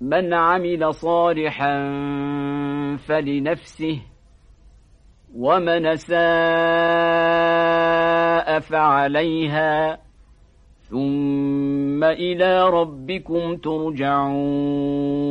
من عمل صالحا فلنفسه ومن ساء فعليها ثم إلى ربكم ترجعون.